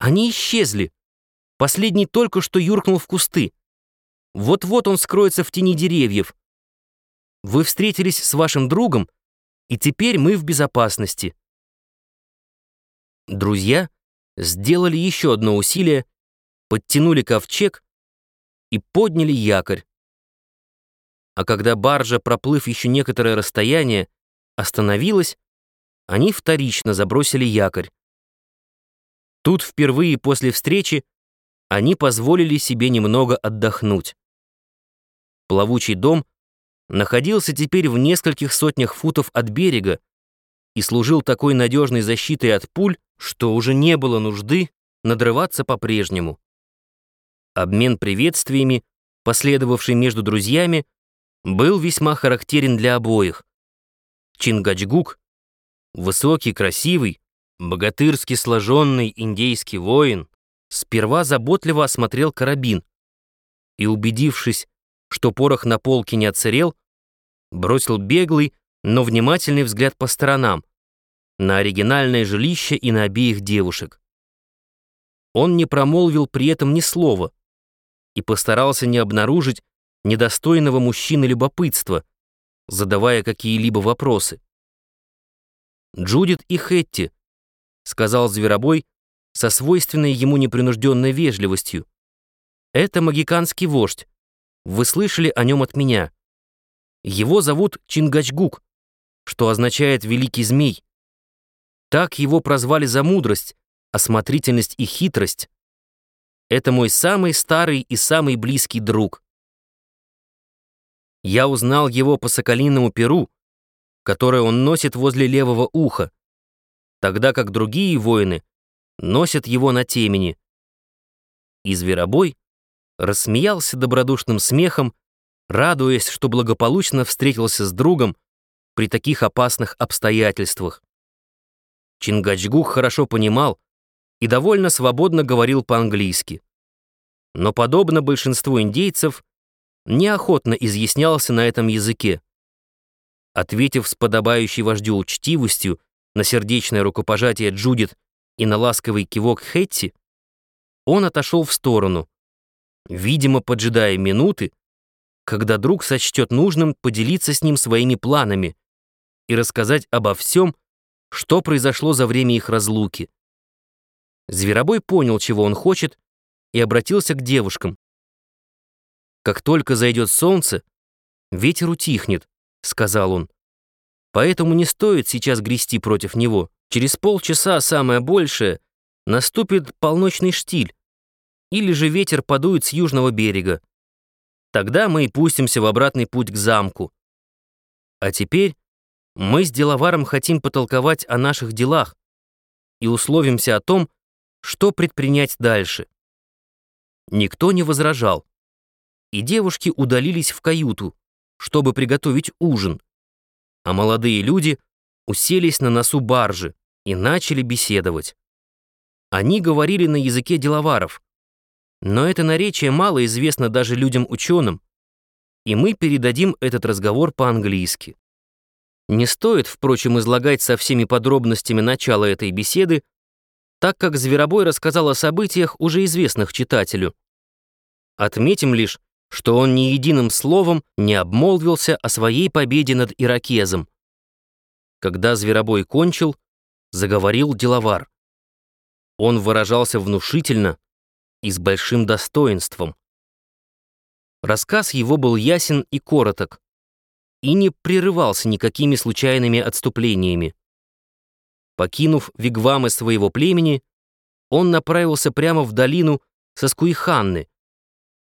Они исчезли. Последний только что юркнул в кусты. Вот-вот он скроется в тени деревьев. Вы встретились с вашим другом, и теперь мы в безопасности. Друзья сделали еще одно усилие, подтянули ковчег и подняли якорь. А когда баржа, проплыв еще некоторое расстояние, остановилась, они вторично забросили якорь. Тут впервые после встречи они позволили себе немного отдохнуть. Плавучий дом находился теперь в нескольких сотнях футов от берега и служил такой надежной защитой от пуль, что уже не было нужды надрываться по-прежнему. Обмен приветствиями, последовавший между друзьями, был весьма характерен для обоих. Чингачгук, высокий, красивый, богатырски сложенный индейский воин, сперва заботливо осмотрел карабин и, убедившись, что порох на полке не отсырел, бросил беглый, но внимательный взгляд по сторонам, на оригинальное жилище и на обеих девушек. Он не промолвил при этом ни слова и постарался не обнаружить недостойного мужчины любопытства, задавая какие-либо вопросы. «Джудит и Хетти», — сказал Зверобой со свойственной ему непринужденной вежливостью. «Это магиканский вождь. Вы слышали о нем от меня. Его зовут Чингачгук, что означает «великий змей». Так его прозвали за мудрость, осмотрительность и хитрость. Это мой самый старый и самый близкий друг. Я узнал его по соколиному перу, которое он носит возле левого уха, тогда как другие воины носят его на темени. И зверобой рассмеялся добродушным смехом, радуясь, что благополучно встретился с другом при таких опасных обстоятельствах. Чингачгук хорошо понимал и довольно свободно говорил по-английски. Но, подобно большинству индейцев, неохотно изъяснялся на этом языке. Ответив с подобающей вождю учтивостью на сердечное рукопожатие Джудит и на ласковый кивок Хэтти, он отошел в сторону, видимо, поджидая минуты, когда друг сочтет нужным поделиться с ним своими планами и рассказать обо всем, что произошло за время их разлуки. Зверобой понял, чего он хочет, и обратился к девушкам. «Как только зайдет солнце, ветер утихнет», — сказал он. «Поэтому не стоит сейчас грести против него. Через полчаса, самое большее, наступит полночный штиль, или же ветер подует с южного берега. Тогда мы и пустимся в обратный путь к замку. А теперь мы с деловаром хотим потолковать о наших делах и условимся о том, что предпринять дальше. Никто не возражал, и девушки удалились в каюту, чтобы приготовить ужин, а молодые люди уселись на носу баржи и начали беседовать. Они говорили на языке деловаров, но это наречие мало известно даже людям-ученым, и мы передадим этот разговор по-английски. Не стоит, впрочем, излагать со всеми подробностями начала этой беседы, так как Зверобой рассказал о событиях, уже известных читателю. Отметим лишь, что он ни единым словом не обмолвился о своей победе над Иракезом. Когда Зверобой кончил, заговорил деловар. Он выражался внушительно, и с большим достоинством. Рассказ его был ясен и короток, и не прерывался никакими случайными отступлениями. Покинув вигвамы своего племени, он направился прямо в долину Соскуиханны.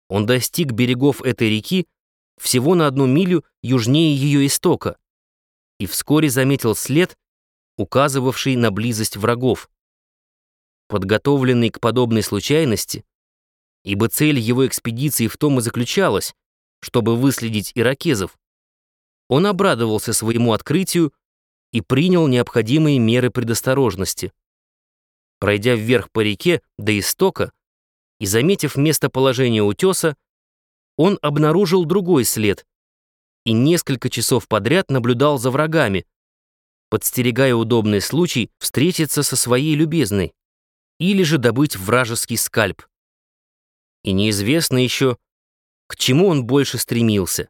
Он достиг берегов этой реки всего на одну милю южнее ее истока и вскоре заметил след, указывавший на близость врагов подготовленный к подобной случайности, ибо цель его экспедиции в том и заключалась, чтобы выследить иракезов. Он обрадовался своему открытию и принял необходимые меры предосторожности. Пройдя вверх по реке до истока и заметив местоположение утеса, он обнаружил другой след и несколько часов подряд наблюдал за врагами, подстерегая удобный случай встретиться со своей любезной. или же добыть вражеский скальп. И неизвестно еще, к чему он больше стремился